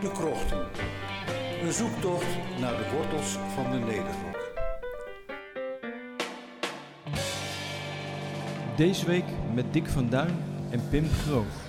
De Krochten. Een zoektocht naar de wortels van de Nederrok. Deze week met Dick van Duin en Pim Groof.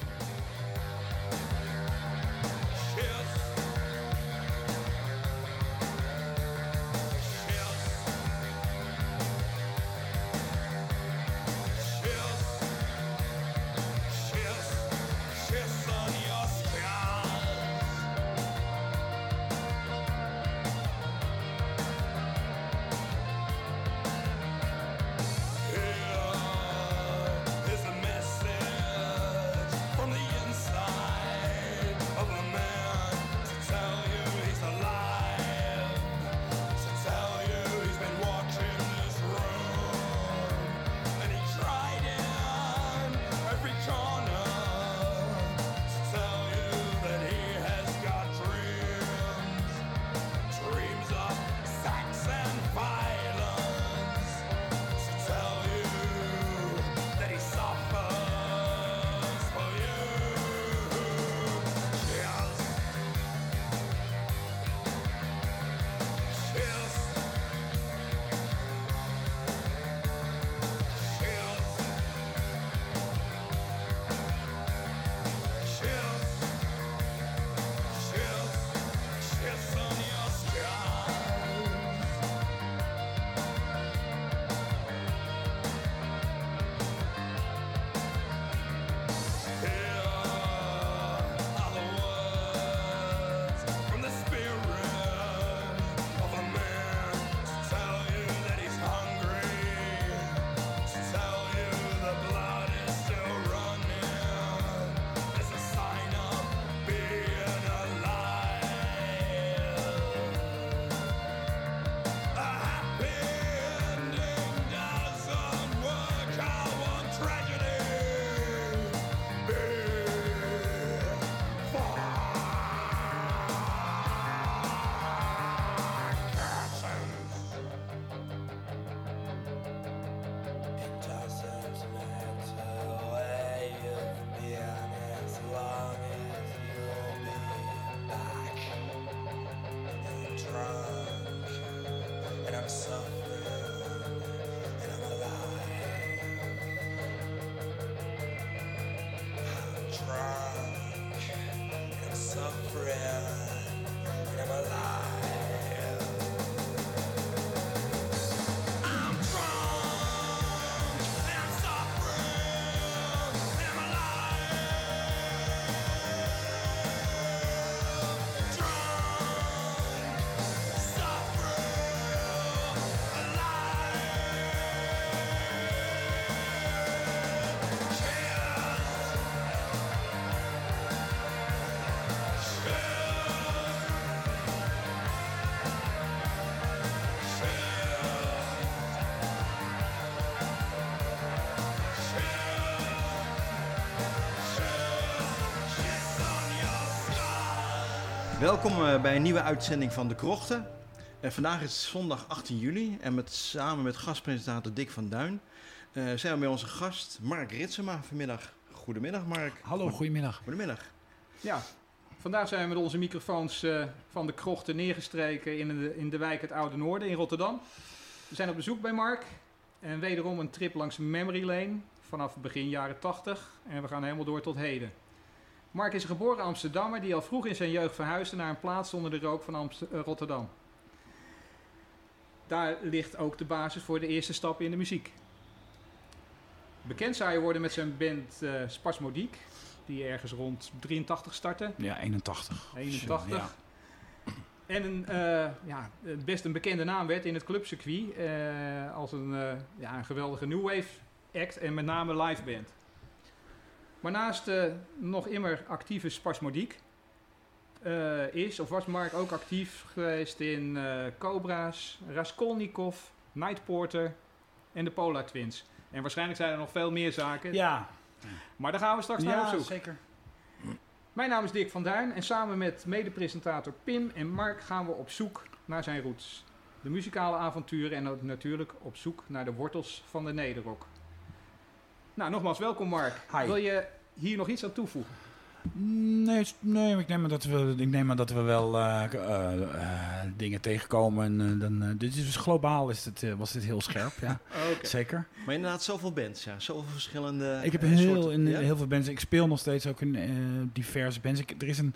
Welkom eh, bij een nieuwe uitzending van De Krochten. Uh, vandaag is zondag 18 juli en met, samen met gastpresentator Dick van Duin uh, zijn we bij onze gast Mark Ritsema vanmiddag. Goedemiddag Mark. Hallo, goedemiddag. Goedemiddag. Ja, vandaag zijn we met onze microfoons van De Krochten neergestreken in de, in de wijk het Oude Noorden in Rotterdam. We zijn op bezoek bij Mark en wederom een trip langs Memory Lane vanaf begin jaren 80 en we gaan helemaal door tot heden. Mark is een geboren Amsterdammer die al vroeg in zijn jeugd verhuisde naar een plaats onder de rook van Amst uh, Rotterdam. Daar ligt ook de basis voor de eerste stappen in de muziek. Bekend zou je worden met zijn band uh, Spasmodiek, die ergens rond 83 startte. Ja, 81. 81. Ja. En een, uh, ja, best een bekende naam werd in het clubcircuit als een, ja, een geweldige new wave act en met name live band. Maar naast de nog immer actieve Spasmodiek uh, is of was Mark ook actief geweest in uh, Cobra's, Raskolnikov, Night Porter en de Polar Twins. En waarschijnlijk zijn er nog veel meer zaken. Ja. Maar daar gaan we straks naar op zoek. zeker. Mijn naam is Dick van Duin en samen met medepresentator Pim en Mark gaan we op zoek naar zijn roots. De muzikale avonturen en natuurlijk op zoek naar de wortels van de nederrock. Nou, nogmaals welkom Mark. Hi. Wil je hier nog iets aan toevoegen? Nee, nee ik, neem aan dat we, ik neem aan dat we wel eh, eh, eh, dingen tegenkomen. En, dan, eh, dit is dus globaal is het, was dit heel scherp, ja. Oké. Zeker. Maar inderdaad, zoveel bands, ja. Zoveel verschillende Ik heb heel, soorten- in, ja? heel veel bands. Ik speel nog steeds ook in diverse bands. Ik, er is een,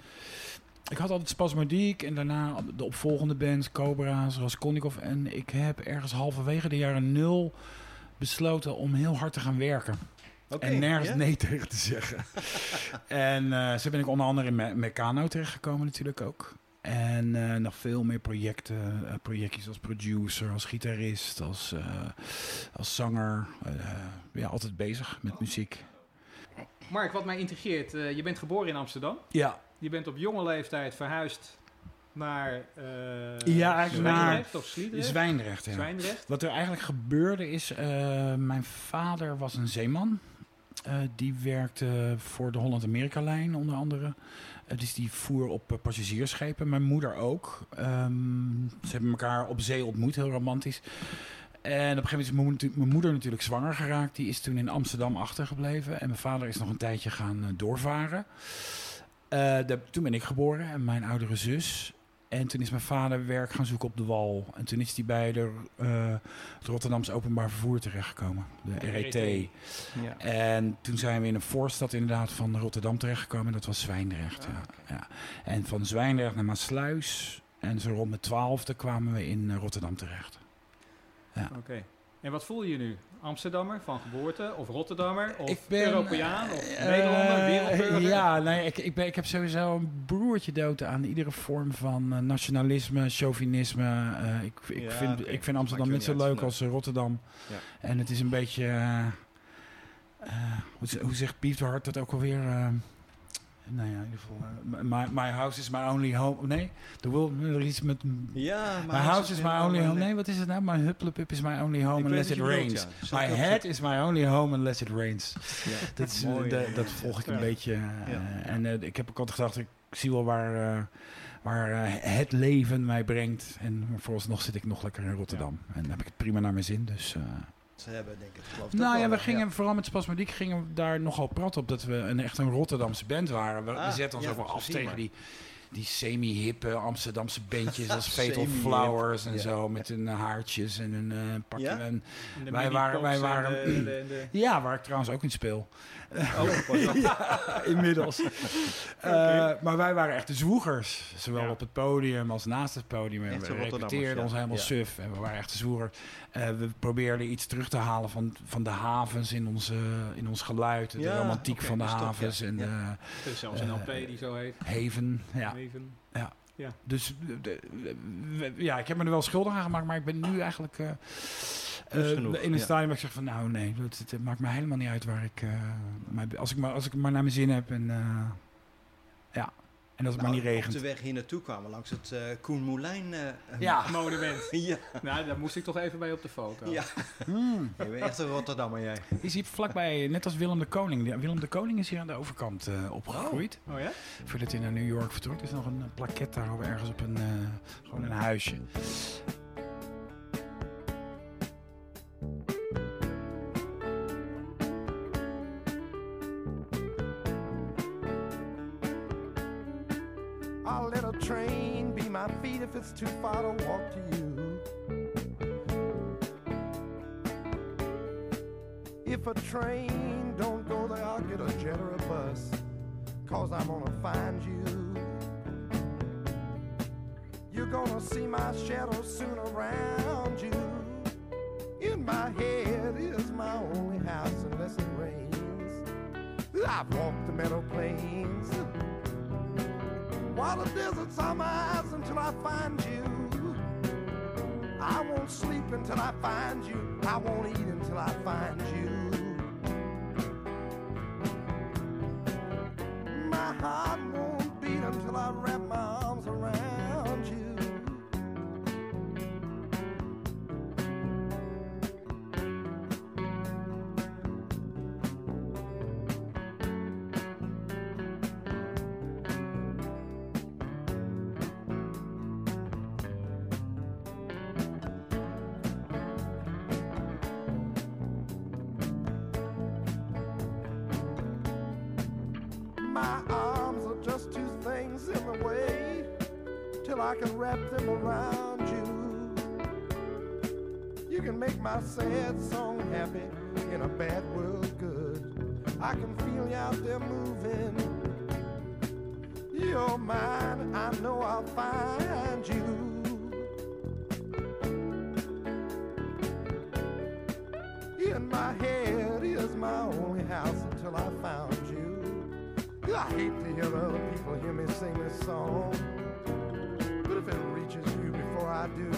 ik had altijd Spasmodiek en daarna de opvolgende bands, Cobra, zoals Konnikov. En ik heb ergens halverwege de jaren nul besloten om heel hard te gaan werken. En nergens nee tegen te zeggen. en eh, zo ben ik onder andere in Me- Meccano terechtgekomen natuurlijk ook. En eh, nog veel meer projecten, eh, projectjes als producer, als gitarist, als, eh, als zanger. Eh, ja, altijd bezig met muziek. Mark, wat mij intrigeert, eh, je bent geboren in Amsterdam. Ja, Je bent op jonge leeftijd verhuisd naar eh Ja, eigenlijk naar Zwijndrecht of Sliedrecht? Zwijndrecht. Ja. Zwijndrecht. Wat er eigenlijk gebeurde is, eh, mijn vader was een zeeman. Eh, die werkte voor de Holland-Amerika-lijn onder andere. Eh, dus die voer op eh, passagiersschepen. Mijn moeder ook. Ehm, ze hebben elkaar op zee ontmoet, heel romantisch. En op een gegeven moment is mijn moeder, natuurlijk zwanger geraakt. Die is toen in Amsterdam achtergebleven. En mijn vader is nog een tijdje gaan doorvaren. Toen ben ik geboren en mijn oudere zus. En toen is mijn vader werk gaan zoeken op de wal. En toen is hij bij de, eh, het Rotterdamse Openbaar Vervoer terechtgekomen, de RET. RET. Ja. En toen zijn we in een voorstad inderdaad van Rotterdam terechtgekomen. En dat was Zwijndrecht. Ja. Ja. En van Zwijndrecht naar Maasluis. En zo rond mijn twaalfde kwamen we in eh, Rotterdam terecht. Oké. En wat voel je nu? Amsterdammer van geboorte of Rotterdammer of ik ben Europeaan of eh, Nederlander, eh, wereldburger? Ja, nee, ik, ik, ben, ik heb sowieso een broertje dood aan iedere vorm van eh, nationalisme, chauvinisme. Ik, ik, Ja, vind, ik vind Amsterdam net zo leuk als Rotterdam. Ja. En het is een beetje... hoe zegt Piet Hart dat ook alweer? Eh, nou ja, in ieder geval... eh, my, my house is my only home... Nee, de world, er is iets met... Ja, My house is my only home. Nee, wat is het nou? My hupplepup is my only home Ik unless it bedoelt, rains. ja. My head is my only home unless it rains. Ja. Dat, is, Mooi, de- ja. dat volg ik een beetje. eh. En eh, ik heb ook altijd gedacht, ik zie wel waar, eh, waar eh, het leven mij brengt. En vooralsnog zit ik nog lekker in Rotterdam. En dan heb ik het prima naar mijn zin. Dus, eh. Ze hebben denk ik het geloof ik nou ja, wel, we gingen vooral met Spasmodiek gingen we daar nogal prat op dat we een, echt een Rotterdamse band waren. We, we Ah, zetten ons ja, ook wel af tegen maar. die, die semi-hippe Amsterdamse bandjes als Fatal Flowers en ja. zo. Met hun eh, haartjes en hun eh pakje. Ja? En, Wij waren- wij en waren- de- de- de- ja, waar ik trouwens ook in speel. Oh, pas op. ja, inmiddels. Eh, maar wij waren echt de zwoegers. Zowel Ja. op het podium als naast het podium. En we repeteerden ja. ons helemaal Ja. suf. En we waren echt de zwoegers. Eh, we probeerden iets terug te halen van, van de havens in, onze, in ons geluid. De Ja, romantiek van de dus ja. havens en Ja. de Er is zelfs een Eh, LP die zo heet. haven. Ja. Even. Dus eh, de- we- ja, ik heb me er wel schuldig aan gemaakt. Maar ik ben nu eigenlijk... eh, Dat eh, genoeg, in een ja. stadium waar ik zeg van nou nee, het, maakt me helemaal niet uit waar ik, eh, mij- als, ik maar, als ik maar naar mijn zin heb en uh, ja, en als het Nou, maar niet regent. Op de weg hier naartoe kwamen langs het uh, Koen Moulijn. Uh, ja. Monument. ja. Nou, daar moest ik toch even bij op de foto. Ja. Hmm. Je bent echt een Rotterdammer jij. Is hier vlakbij, net als Willem de Koning. Willem de Koning is hier aan de overkant uh, opgegroeid. Oh, oh ja? Voordat hij naar New York vertrok. Er is nog een plaket daar ergens op een, uh, gewoon een huisje. If it's too far to walk to you. If a train don't go there, I'll get a jet or a bus. Cause I'm gonna find you. You're gonna see my shadow soon around you. In my head is my only house unless it rains. I've walked the meadow plains. While the deserts are my eyes until I find you. I won't sleep until I find you. I won't eat until I find you. My heart won't beat until I wrap my My arms are just two things in the way till I can wrap them around you. You can make my sad song happy in a bad world good. I can feel you out there moving. You're mine, I know I'll find you. Song. But if it reaches you before I do,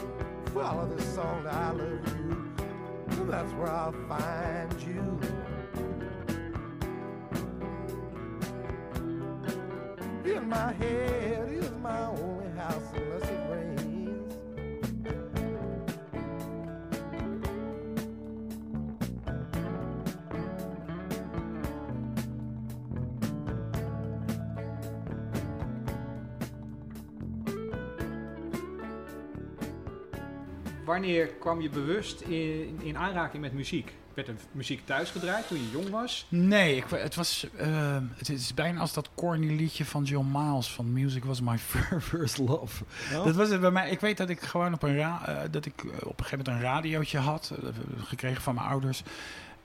follow this song I love you. And that's where I'll find you. Wanneer kwam je bewust in, in aanraking met muziek? Werd er muziek thuis gedraaid toen je jong was? Nee, ik, het was. eh, het is bijna als dat corny liedje van John Miles van Music Was My First Love. Dat was het bij mij. Ik weet dat ik gewoon op een, ra eh, dat ik eh, op een gegeven moment een radiootje had, eh, gekregen van mijn ouders.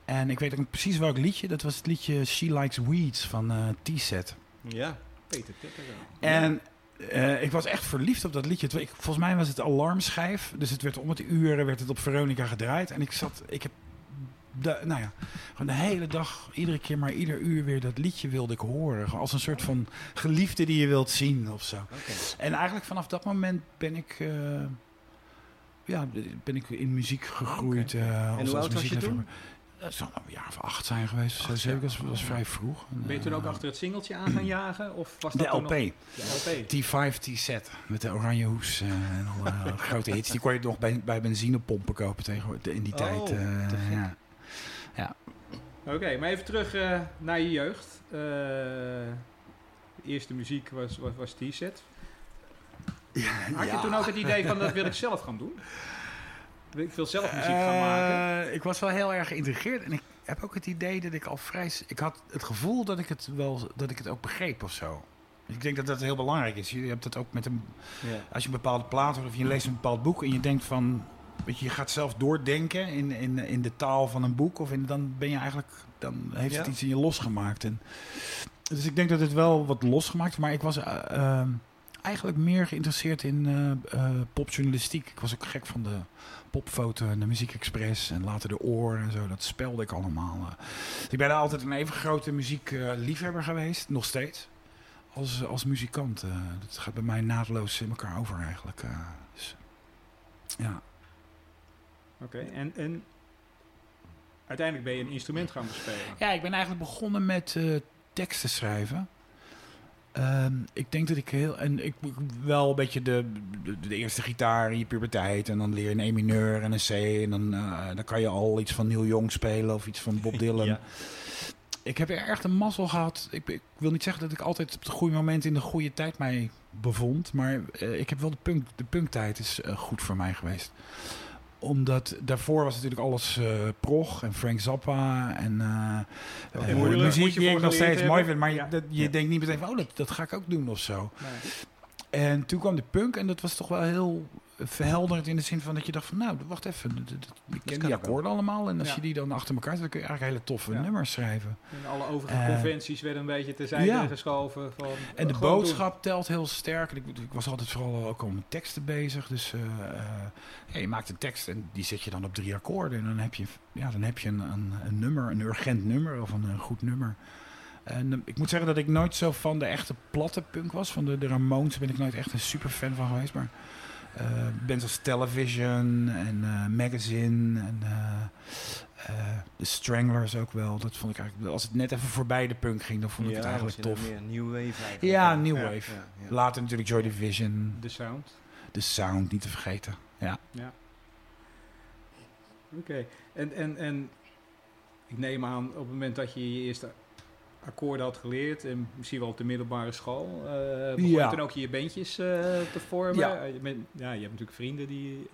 En ik weet ook precies welk liedje. Dat was het liedje She Likes Weeds van T-Set. Ja. Peter Titter. En eh, ik was echt verliefd op dat liedje. Ik- volgens mij was het alarmschijf. Dus het werd om het uur werd het op Veronica gedraaid. En ik zat, ik heb, de, nou ja, gewoon de hele dag, iedere keer maar ieder uur weer dat liedje wilde ik horen. Als een soort van geliefde die je wilt zien of zo. En eigenlijk vanaf dat moment ben ik, eh, ja, ben ik in muziek gegroeid. eh, als- hoe als oud was je muziekliefhebber. Dat zou een jaar of acht zijn geweest. of zo, zeker. Dat was, was vrij vroeg. Ben je toen ook Eh, achter het singeltje aan gaan jagen? Of was dat de toen LP. nog- De LP. T5 T-Z met de oranje hoes eh, en alle grote hits. Die kon je nog bij, bij benzinepompen kopen tegenwoordig in die Oh, tijd. eh, gek. ja. Oké, maar even terug eh, naar je jeugd. Eh, de eerste muziek was, was, was T-set. Had je Ja. toen ook het idee van dat wil ik zelf gaan doen? Ik wil zelf muziek gaan maken? Eh, ik was wel heel erg geïntrigeerd en ik heb ook het idee dat ik al vrij... Ik had het gevoel dat ik het wel dat ik het ook begreep of zo. Ik denk dat dat heel belangrijk is. Je hebt dat ook met een Ja. als je een bepaalde plaat hoort of je leest een bepaald boek en je denkt van, weet je, je gaat zelf doordenken in, in, in de taal van een boek, of in, dan ben je eigenlijk, dan heeft het iets in je losgemaakt. En, dus ik denk dat het wel wat losgemaakt, maar ik was eh, eh, eigenlijk meer geïnteresseerd in eh, eh, popjournalistiek. Ik was ook gek van de popfoto en de muziekexpress en later de oor en zo. Dat spelde ik allemaal. eh. Dus ik ben altijd een even grote muziekliefhebber geweest, nog steeds. Als, als muzikant. dat gaat bij mij naadloos in elkaar over eigenlijk. dus, ja. Oké, en, en uiteindelijk ben je een instrument gaan bespelen. ja, ik ben eigenlijk begonnen met teksten schrijven. Ehm, ik denk dat ik heel... En ik wel een beetje de, de, de eerste gitaar in je puberteit. En dan leer je een E mineur en een C. En dan, eh, dan kan je al iets van Neil Young spelen of iets van Bob Dylan. Ja. Ik heb er echt een mazzel gehad. Ik, ik wil niet zeggen dat ik altijd op het goede moment in de goede tijd mij bevond. Maar eh, ik heb wel de punk. De punktijd is eh, goed voor mij geweest. Omdat daarvoor was natuurlijk alles eh, prog en Frank Zappa en moeilijk. Moet muziek je die ik nog steeds mooi vind. Maar je- Ja. dat, je Ja. denkt niet meteen van, oh, dat, dat ga ik ook doen of zo. Nee. En toen kwam de punk en dat was toch wel heel verhelderend in de zin van dat je dacht van, nou, wacht even, dat- dat- ik ken die wel. akkoorden allemaal. En als Ja. je die dan achter elkaar zet, dan kun je eigenlijk hele toffe Ja. nummers schrijven. En alle overige Eh, conventies werden een beetje terzijde ja. geschoven. Van, En de boodschap telt heel sterk. En Ik, ik was altijd vooral ook al met teksten bezig. Dus eh, eh, je maakt een tekst en die zet je dan op drie akkoorden. En dan heb je, ja, dan heb je een, een, een nummer, een urgent nummer of een, een goed nummer. En ik moet zeggen dat ik nooit zo van de echte platte punk was. Van de, de Ramones ben ik nooit echt een super fan van geweest. Maar bands als Television en eh, Magazine en eh, eh, de Stranglers ook wel. Dat vond ik eigenlijk, als het net even voorbij de punk ging, dan vond ik het eigenlijk was je tof. Meer new wave eigenlijk. Ja, New Ja, Wave. ja, ja. Later natuurlijk Joy Division, De sound. de sound niet te vergeten. Ja. Ja. Oké. En, en, en ik neem aan op het moment dat je je eerste akkoorden had geleerd, en misschien wel op de middelbare school, eh begon Ja. je toen ook je bandjes eh, te vormen. Ja. Eh, je, bent- ja, je hebt natuurlijk vrienden die...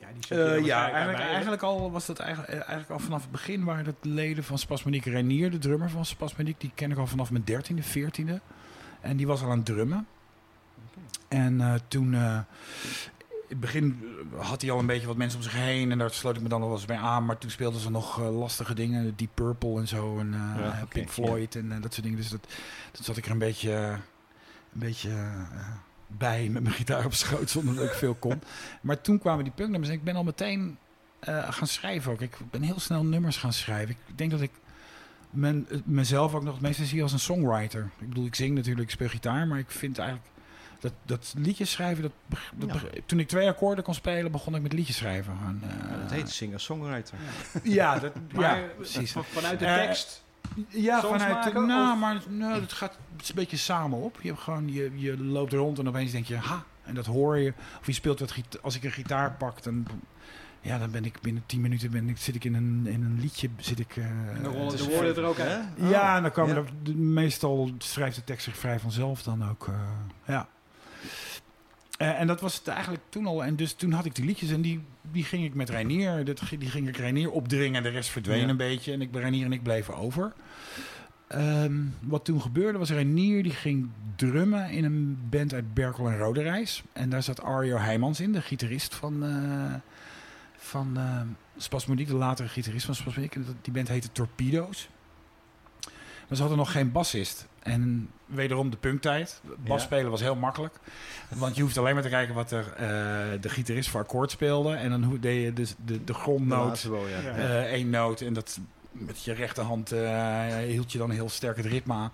Ja, die er ja, eigenlijk, eigenlijk al was dat eigenlijk, eigenlijk al vanaf het begin waren dat leden van Spasmodique Renier, de drummer van Spasmodique, die ken ik al vanaf mijn dertiende, veertiende. En die was al aan het drummen. En toen, in het begin eh, had hij al een beetje wat mensen om zich heen. En daar sloot ik me dan wel eens bij aan. Maar toen speelden ze nog eh, lastige dingen. Deep Purple en zo. En Ja, oké, Pink Floyd en dat soort dingen. Dus dat, dat zat ik er een beetje, een beetje bij met mijn gitaar op schoot. Zonder dat ik veel kon. Maar toen kwamen die punknummers. En ik ben al meteen gaan schrijven ook. Ik ben heel snel nummers gaan schrijven. Ik denk dat ik men, mezelf ook nog het meeste zie als een songwriter. Ik bedoel, ik zing natuurlijk, ik speel gitaar. Maar ik vind eigenlijk... Dat, dat liedjes schrijven, dat, Ja. toen ik twee akkoorden kon spelen, begon ik met liedjes schrijven. En, eh, dat heet singer-songwriter. Ja, dat, Maar ja, eh, precies. van- vanuit de Eh, tekst. Ja, vanuit de, maken, nou, of- maar nou, het gaat het is een beetje samen op. Je, hebt gewoon, je, je loopt rond en opeens denk je, ha, en dat hoor je. Of je speelt wat als ik een gitaar pak, dan, ja, dan ben ik binnen 10 minuten ben ik, zit ik in een, in een liedje. Zit ik, eh, En dan rollen de woorden er ook uit. Hè? ja, en dan komen Ja. er, de- meestal schrijft de tekst zich vrij vanzelf dan ook. eh, ja. Eh, en dat was het eigenlijk toen al. En dus toen had ik die liedjes en die, die ging ik met Reinier. Dat, die ging ik Reinier opdringen. De rest verdween Ja. een beetje. En ik, Reinier en ik bleven over. Ehm, wat toen gebeurde was Reinier die ging drummen in een band uit Berkel en Roderijs. En daar zat Arjo Heijmans in, de gitarist van, eh van eh Spasmodiek, de latere gitarist van Spasmodiek. Die band heette Torpedo's. Maar ze hadden nog geen bassist. En wederom de punktijd. Bas Ja. spelen was heel makkelijk. Want je hoeft alleen maar te kijken wat er, eh, de gitarist voor akkoord speelde. En dan hoe- deed je dus de, de De grondnoot, laatste wel, ja. Ja. eh, één noot. En dat met je rechterhand eh, hield je dan heel sterk het ritme aan.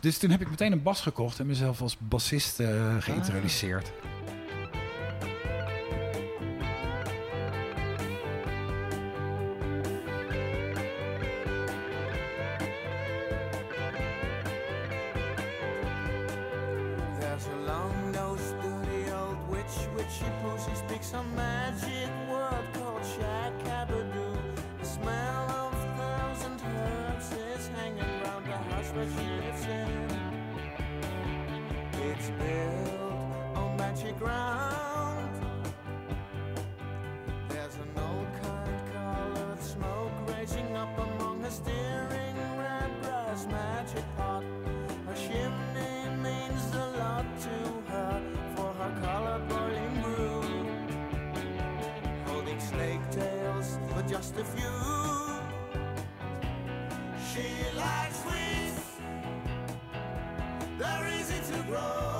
Dus toen heb ik meteen een bas gekocht en mezelf als bassist eh, geïntroduceerd. wrong.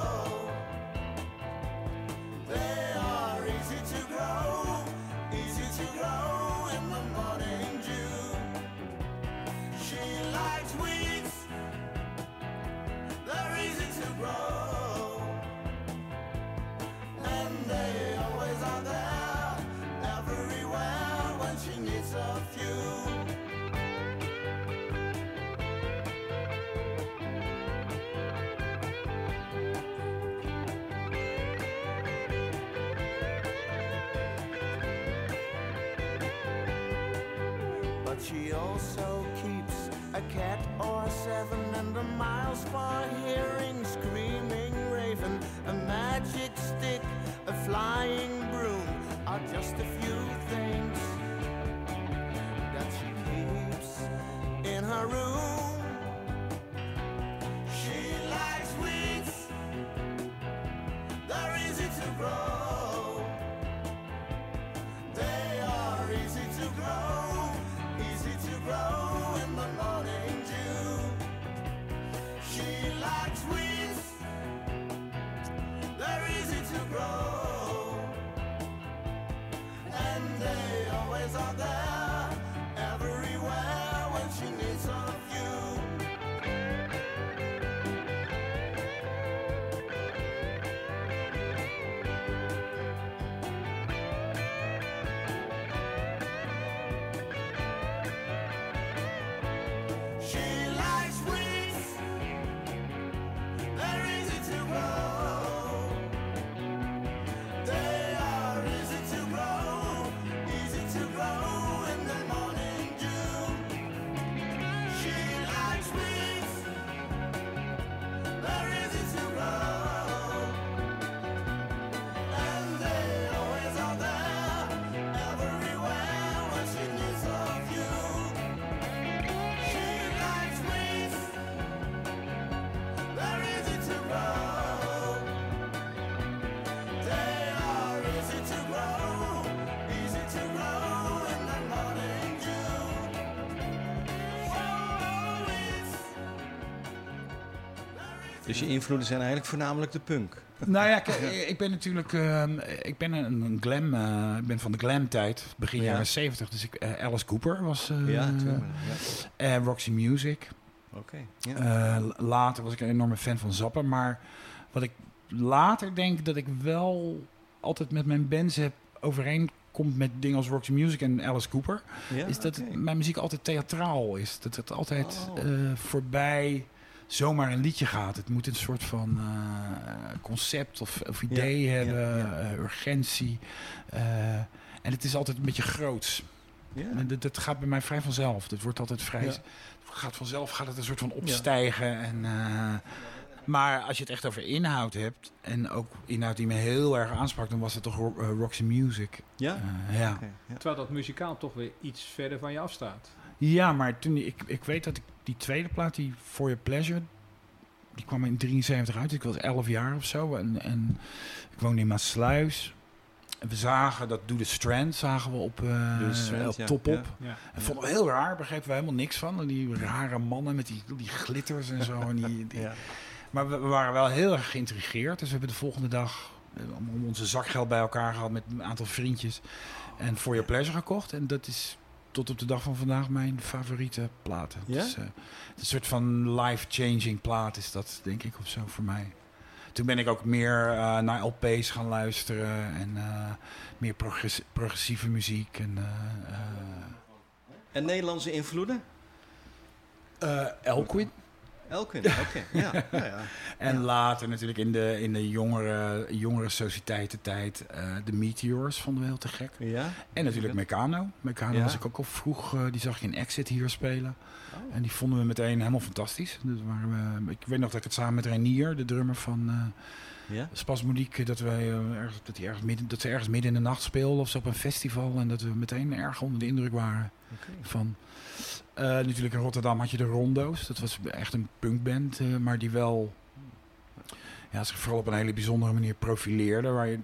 She also keeps a cat or seven and a miles far hearing screaming raven. A magic stick, a flying Dus je invloeden zijn eigenlijk voornamelijk de punk. Nou ja, kijk, ik ben natuurlijk ehm, ik ben een, een glam, eh, ik ben van de glam tijd, begin Ja. jaren 70. Dus ik, eh, Alice Cooper was eh ja. Ja. en Roxy Music. Oké. Later was ik een enorme fan van Zappa. Maar wat ik later denk dat ik wel altijd met mijn bands heb overeenkomt met dingen als Roxy Music en Alice Cooper. Ja, is dat mijn muziek altijd theatraal is. Dat het altijd Oh. voorbij zomaar een liedje gaat. Het moet een soort van eh, concept of, of idee Ja, hebben, ja. eh, urgentie. eh, en het is altijd een beetje groots. Ja. En dat, dat gaat bij mij vrij vanzelf. Dat wordt altijd vrij. Ja. Gaat vanzelf gaat het een soort van opstijgen. En, eh, maar als je het echt over inhoud hebt. En ook inhoud die me heel erg aansprak. Dan was het toch Ro- eh, Roxy Music. Ja? Eh, ja. Terwijl dat muzikaal toch weer iets verder van je afstaat. Ja, maar toen ik, ik weet dat ik die tweede plaat, die For Your Pleasure. Die kwam in 73 uit. Ik was 11 jaar of zo. En, en ik woonde in Maasluis. En we zagen dat Do The Strand zagen we op, The Strand, op ja, Top ja. Op. Ja. Dat vonden we heel raar, begrepen we helemaal niks van. En die rare mannen met die, die glitters en zo. En die, die- Ja. Maar we, we waren wel heel erg geïntrigeerd. Dus we hebben de volgende dag eh, om onze zakgeld bij elkaar gehad met een aantal vriendjes. En For Your Pleasure gekocht. En dat is tot op de dag van vandaag mijn favoriete platen. Ja? Is een soort van life-changing plaat is dat, denk ik, of zo voor mij. Toen ben ik ook meer eh, naar LP's gaan luisteren. En eh, meer progress- progressieve muziek. En, En Nederlandse invloeden? eh, Elkin, oké. Ja, ja, ja. En later natuurlijk in de, in de jongere, jongere sociëteitentijd eh de Meteors vonden we heel te gek. Ja? En natuurlijk Meccano. Meccano was ik ook al vroeg, eh, die zag je in Exit hier spelen. Oh. En die vonden we meteen helemaal fantastisch. Dus waren we, ik weet nog dat ik het samen met Renier, de drummer van eh Ja? Spasmodiek, dat, wij, eh, ergens, dat, die ergens midden, dat ze ergens midden in de nacht speelden of zo op een festival. En dat we meteen erg onder de indruk waren van. Eh, natuurlijk in Rotterdam had je de Rondo's. Dat was echt een punkband, eh, maar die wel ja, zich vooral op een hele bijzondere manier profileerde. Waar je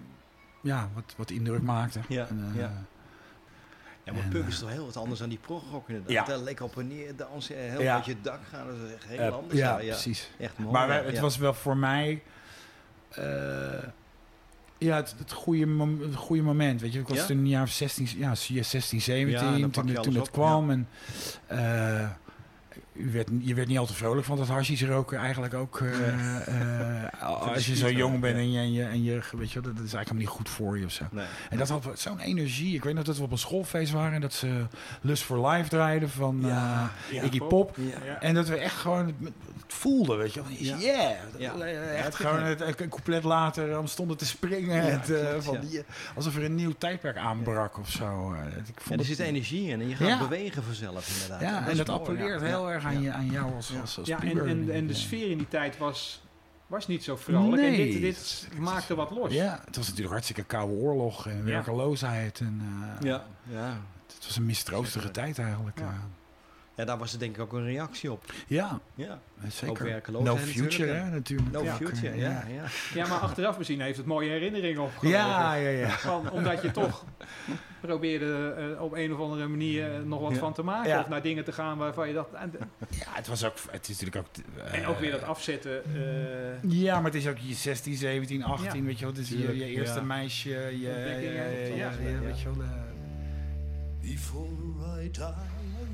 ja, wat, wat indruk maakte. Ja, En, eh, ja. Ja, maar En, punk is toch heel wat anders dan die progrock inderdaad. Ja. Daar lekker op en neer dansen, heel Ja. uit je dak gaan. Dat is echt heel anders. ja, ja, precies. Echt mooi. Maar het was wel voor mij. Ja, het, het, goede mom- het goede moment. Weet je, ik was Ja? toen een jaar of 16, ja, 16, 17 Ja, toen, toen het op, kwam. En, eh, u werd, je werd niet al te vrolijk van dat hashies roken eigenlijk ook. eh, eh, als je zo jong bent en je, en je, en je, weet je, dat is eigenlijk helemaal niet goed voor je of zo. Nee. En dat had zo'n energie. Ik weet nog dat we op een schoolfeest waren en dat ze Lust for Life draaiden van Ja, eh, ja. Iggy Pop. Ja. En dat we echt gewoon het, het voelden, weet je. Yeah! Ja. Eh, Echt gewoon het, een couplet later om stonden te springen. Het, eh, van die, alsof er een nieuw tijdperk aanbrak of zo. Eh, ik En vond er het- zit energie in en je gaat bewegen vanzelf inderdaad. Ja, en dat mooi, appelleert ja. heel erg aan, Ja. je, aan jou als, als, als Ja, en, puber, en, en de sfeer in die tijd was, was niet zo vrolijk. En dit, dit maakte wat los. Ja, het was natuurlijk hartstikke koude oorlog en werkeloosheid. En, eh, Ja, ja. Het was een mistroostige tijd eigenlijk. Ja. Ja, daar was er denk ik ook een reactie op. ja, Ja, zeker. No future, natuurlijk, hè, natuurlijk. no Ja, future, eh, ja. ja. Ja, maar achteraf misschien heeft het mooie herinneringen opgelopen. Ja, ja, ja. Van, omdat je toch probeerde eh, op een of andere manier nog wat Ja. van te maken. Ja. Of naar dingen te gaan waarvan je dacht... En, Ja, het was ook, het is natuurlijk ook... eh, en ook weer dat afzetten. eh, Ja, maar het is ook je 16, 17, 18, Ja, weet je wel. Het is je, je eerste ja. meisje, je, Ontdekking je- je- ja, Ja. weet je wel. eh, Before I die, this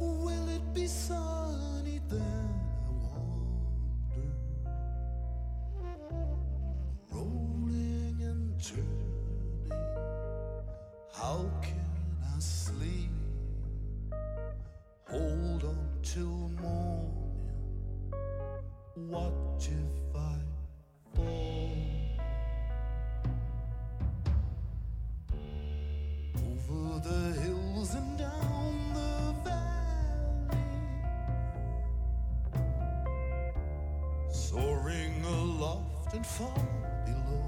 Will it be sunny then? I wonder. Rolling and turning, how can I sleep? Hold on till morning. What if I fall? Over the hills and down and fall below.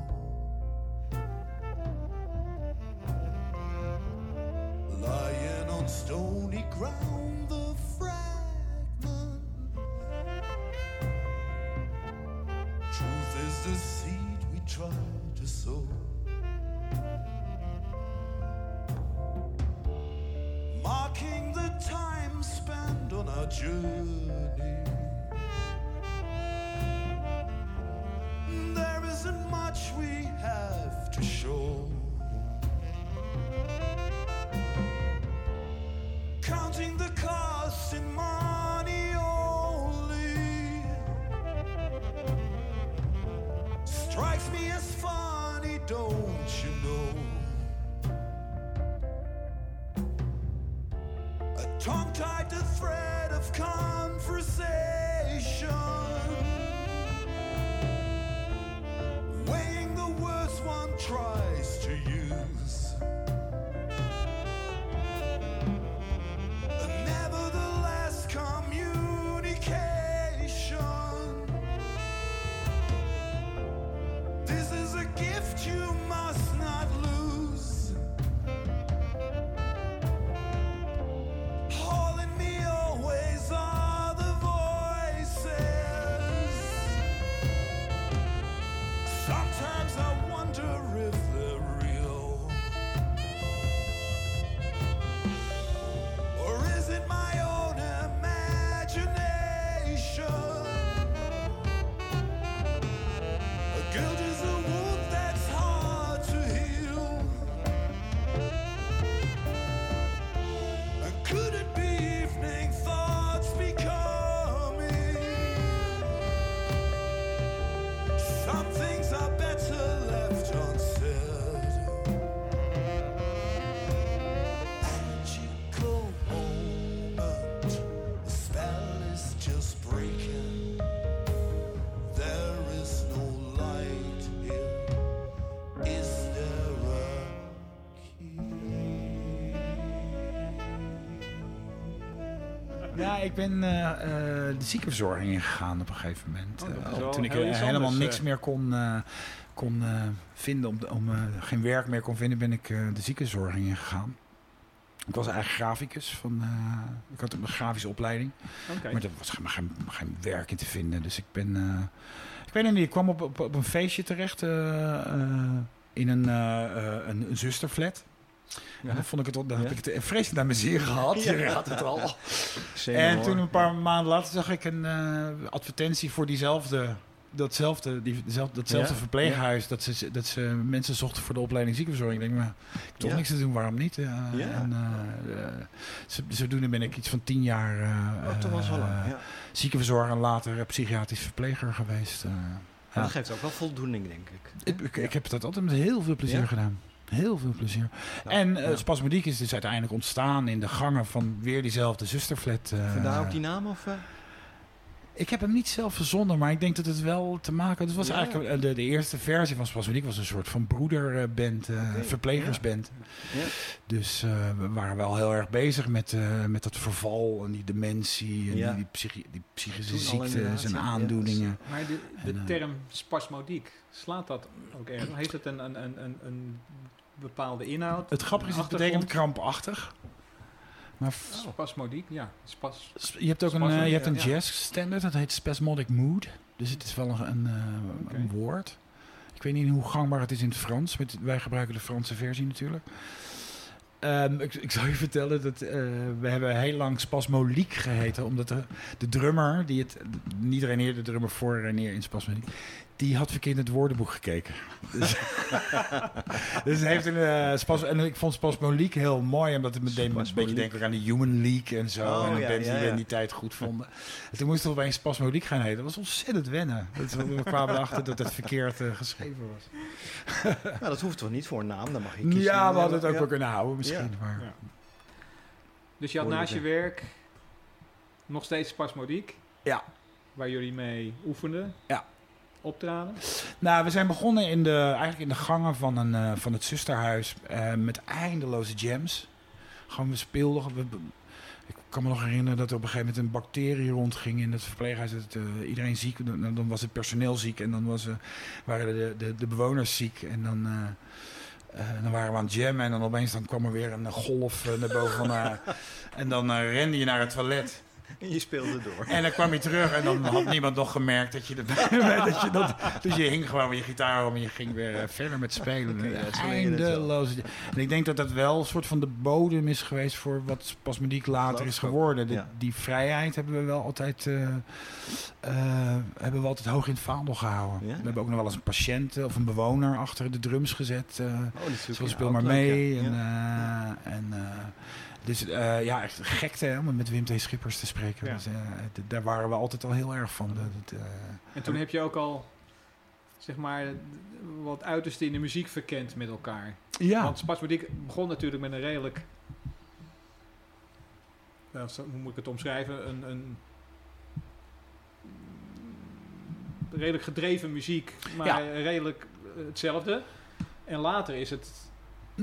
Lying on stony ground, the fragment. Truth is the seed we try to sow. Marking the time spent on our journey. Ja, ik ben eh, eh, de ziekenverzorging ingegaan op een gegeven moment. Oh, Eh, toen ik helemaal anders, niks meer kon, kon vinden, om, om geen werk meer kon vinden, ben ik eh, de ziekenverzorging ingegaan. Ik was eigenlijk graficus. Van, ik had een grafische opleiding. Maar er was geen, geen, geen werk in te vinden. Dus ik ben... ik weet niet, ik kwam op, op, op een feestje terecht in een, een, een zusterflat. En dan vond ik het, dan heb Ja. ik het vreselijk naar mijn zin gehad. Je raadt het al. En toen een paar maanden later zag ik een eh, advertentie voor diezelfde, datzelfde, die, dezelfde, datzelfde Ja, verpleeghuis. Dat, ze, dat ze mensen zochten voor de opleiding ziekenverzorging. Ik denk, maar ik heb toch Ja. niks te doen, waarom niet? Ja. En zo- zodoende ben ik iets van tien jaar eh, Oh, lang. Ja. ziekenverzorger en later psychiatrisch verpleger geweest. Ja. dat geeft ook wel voldoening, denk ik. Ik, ik, heb dat altijd met heel veel plezier Ja? gedaan. Heel veel plezier. En eh ja. spasmodiek is dus uiteindelijk ontstaan in de gangen van weer diezelfde zusterflat. eh, Vandaar ook die naam? Of, eh? Ik heb hem niet zelf verzonnen, maar ik denk dat het wel te maken... Het was Ja. eigenlijk de, de eerste versie van Spasmodiek was een soort van broederband, eh Oké, verplegersband. Ja. Dus eh, we waren wel heel erg bezig met, eh, met dat verval en die dementie en Ja. die, die, psychi- die psychische ziektes en ja. aandoeningen. Maar de, de En, term spasmodiek, slaat dat ook ergens? Heeft het een, een, een, een, een bepaalde inhoud? Het grappige is, het betekent krampachtig. Maar f- Spasmodiek, ja. Spas. je hebt ook een, eh, je hebt een ja. jazz standard, dat heet spasmodic mood. Dus het is wel een, een, eh, een woord. Ik weet niet hoe gangbaar het is in het Frans. Met, wij gebruiken de Franse versie natuurlijk. Ehm, ik, ik zal je vertellen dat eh, we hebben heel lang Spasmoliek geheten. Omdat de, de drummer, die het, niet Reinier, de drummer voor Reinier in Spasmoliek, die had verkeerd in het woordenboek gekeken. Dus, dus hij heeft een eh, spas, en ik vond Spasmoliek heel mooi, omdat het me deed een beetje denken aan de Human League en zo. Oh, en de ja, bands ja, die we in die tijd goed vonden. En toen moesten we opeens Spasmoliek gaan heten. Dat was ontzettend wennen. Dat we kwamen erachter dat het verkeerd eh, geschreven was. Nou, dat hoeft toch niet voor een naam? Dan mag je kiezen. Ja, we hadden het ook Ja. wel kunnen houden misschien. Ja. Maar, Ja. Dus je had naast je werk nog steeds spasmodiek? Ja. Waar jullie mee oefenden? Ja. Optraden? Nou, we zijn begonnen in de, eigenlijk in de gangen van, een, eh, van het zusterhuis eh, met eindeloze jams. Gewoon, we speelden. We, ik kan me nog herinneren dat er op een gegeven moment een bacterie rondging in het verpleeghuis. Eh, iedereen ziek, dan, dan was het personeel ziek en dan waren de, de, de bewoners ziek. En dan, dan waren we aan het jammen en dan opeens dan kwam er weer een golf naar boven. En dan rende je naar het toilet. En je speelde door. En dan kwam je terug en dan had niemand nog gemerkt dat je dat, dat je dat. Dus je hing gewoon met je gitaar om en je ging weer eh, verder met spelen. Ja, wel. Eindeloos. En ik denk dat dat wel een soort van de bodem is geweest voor wat Spasmodiek later is geworden. De- ja. Die vrijheid hebben we wel altijd, eh, eh, hebben we altijd hoog in het vaandel gehouden. Ja? We hebben ook nog wel eens een patiënt of een bewoner achter de drums gezet. eh, Oh, dat is ook- zo speel maar mee. ja. En, en, dus eh, ja, echt gekte hè, om met Wim T. Schippers te spreken. Ja. Dus, eh, daar waren we altijd al heel erg van. Dat, eh, En toen heb je ook al, zeg maar, wat uiterste in de muziek verkend met elkaar. ja, Want Spasmodiek begon natuurlijk met een redelijk, nou, hoe moet ik het omschrijven, een, een redelijk gedreven muziek, maar Ja. redelijk hetzelfde. En later is het,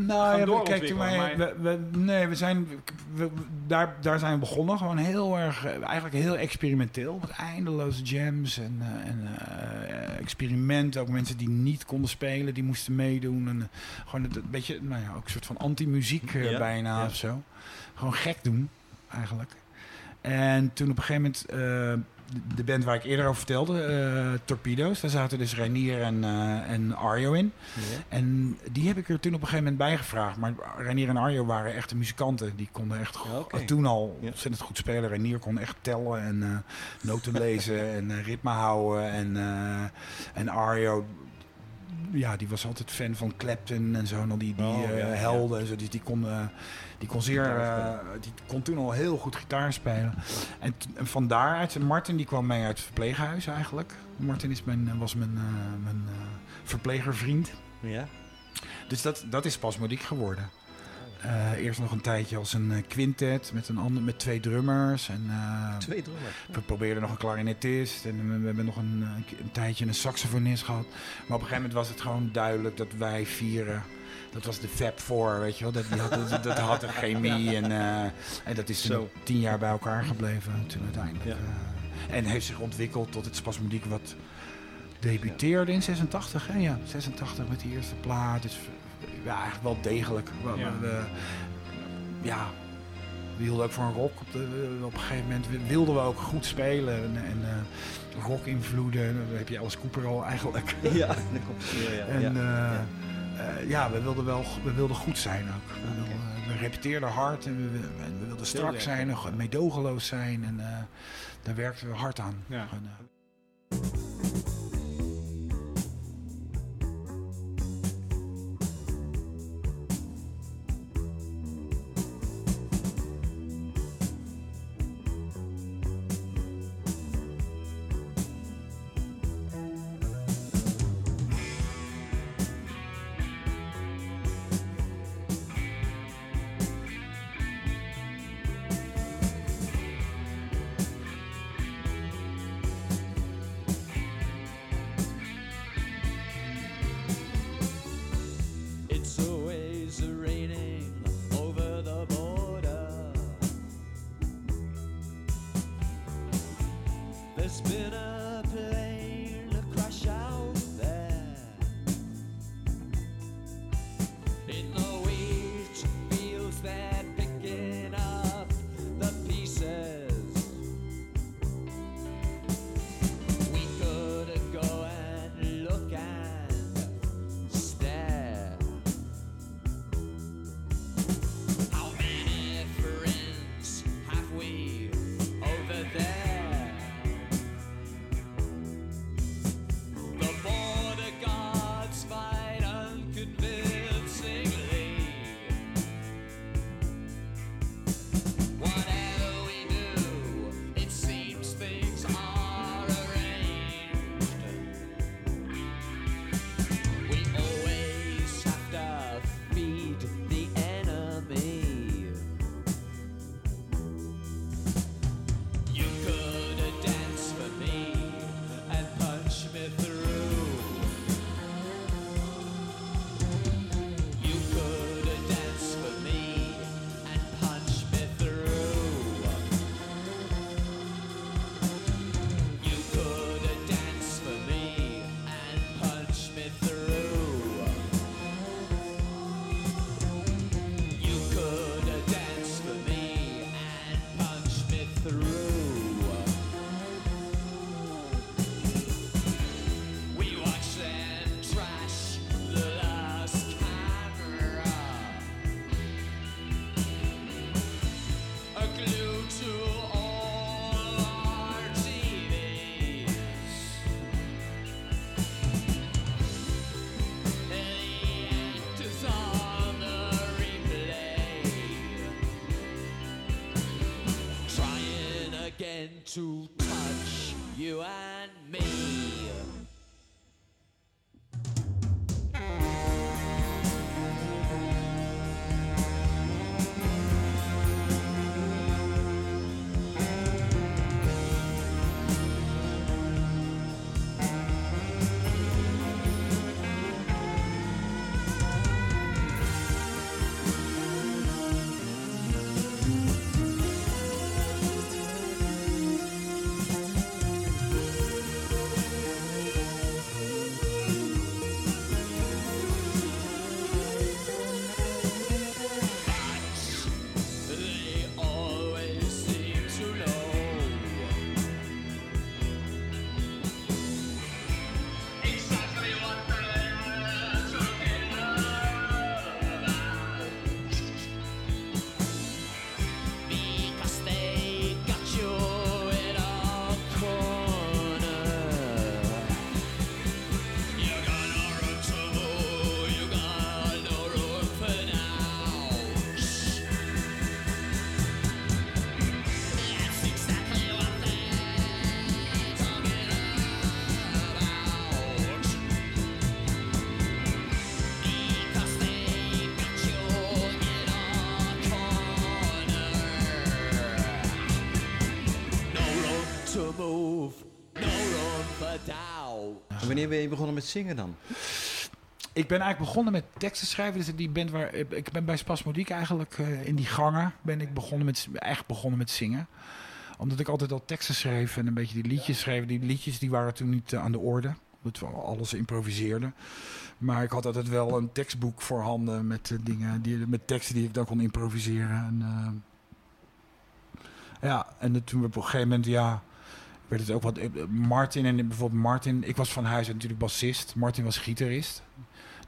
Nou ja, we- kijk, toen wij, we, we- nee, we zijn, we- daar, daar zijn we begonnen. Gewoon heel erg, eh, eigenlijk heel experimenteel. Met eindeloze jams en, eh, en eh, experimenten. Ook mensen die niet konden spelen, die moesten meedoen. En, gewoon een, een beetje, nou ja, ook een soort van anti-muziek Ja, bijna ja. of zo. Gewoon gek doen, eigenlijk. En toen op een gegeven moment, de- band waar ik eerder over vertelde, eh, Torpedo's, daar zaten dus Reinier en, eh, en Arjo in. En die heb ik er toen op een gegeven moment bij gevraagd. Maar Renier en Arjo waren echte muzikanten. Die konden echt Ja, toen al ontzettend goed spelen. Renier kon echt tellen en eh, noten lezen en ritme houden. En, en Arjo, ja, die was altijd fan van Clapton en zo. En al die, die Oh, ja. helden. en Zo. Dus die kon, eh, die, kon zeer, eh, die kon toen al heel goed gitaar spelen. En, en van daaruit, Martin die kwam mee uit het verpleeghuis eigenlijk. Martin is mijn, was mijn, eh, mijn eh, verplegervriend. Ja. Dus dat, dat is Spasmodiek geworden. Eerst nog een tijdje als een quintet met, een ander, met twee drummers. En, Twee drummers. we probeerden nog een clarinetist en we, we hebben nog een, een tijdje een saxofonist gehad. Maar op een gegeven moment was het gewoon duidelijk dat wij vieren. Dat was de Fab Four, weet je wel. Dat, die had, dat, dat had een chemie en, eh, en dat is toen Zo. tien jaar bij elkaar gebleven toen uiteindelijk. Ja. eh, en heeft zich ontwikkeld tot het Spasmodiek wat debuteerde in 86. Hè? Ja, 86 met die eerste plaat. Dus ja, eigenlijk wel degelijk. We, Ja. we- we- ja, we hielden ook voor een rock. Op, de, op een gegeven moment wilden we ook goed spelen. En, en eh, rock invloeden. Dan heb je Alice Cooper al eigenlijk. Ja, dat komt ja, ja. En ja. Ja. ja, we wilden wel we wilden goed zijn ook. We, wilden, we repeteerden hard en we, we- en we wilden strak zijn, nog meedogenloos zijn. En eh, daar werkten we hard aan. Ja. Gewoon, En wanneer ben je begonnen met zingen dan? Ik ben eigenlijk begonnen met teksten schrijven. Dus die band waar, ik ben bij Spasmodiek eigenlijk eh, in die gangen ben ik begonnen met, echt begonnen met zingen. Omdat ik altijd al teksten schreef en een beetje die liedjes schreef. Die liedjes die waren toen niet eh, aan de orde. Omdat we alles improviseerden. Maar ik had altijd wel een tekstboek voorhanden met eh, dingen, die, met teksten die ik dan kon improviseren. En, eh, ja, en toen we op een gegeven moment, ja, werd het ook wat. eh, Martin en bijvoorbeeld Martin, ik was van huis uit natuurlijk bassist. Martin was gitarist.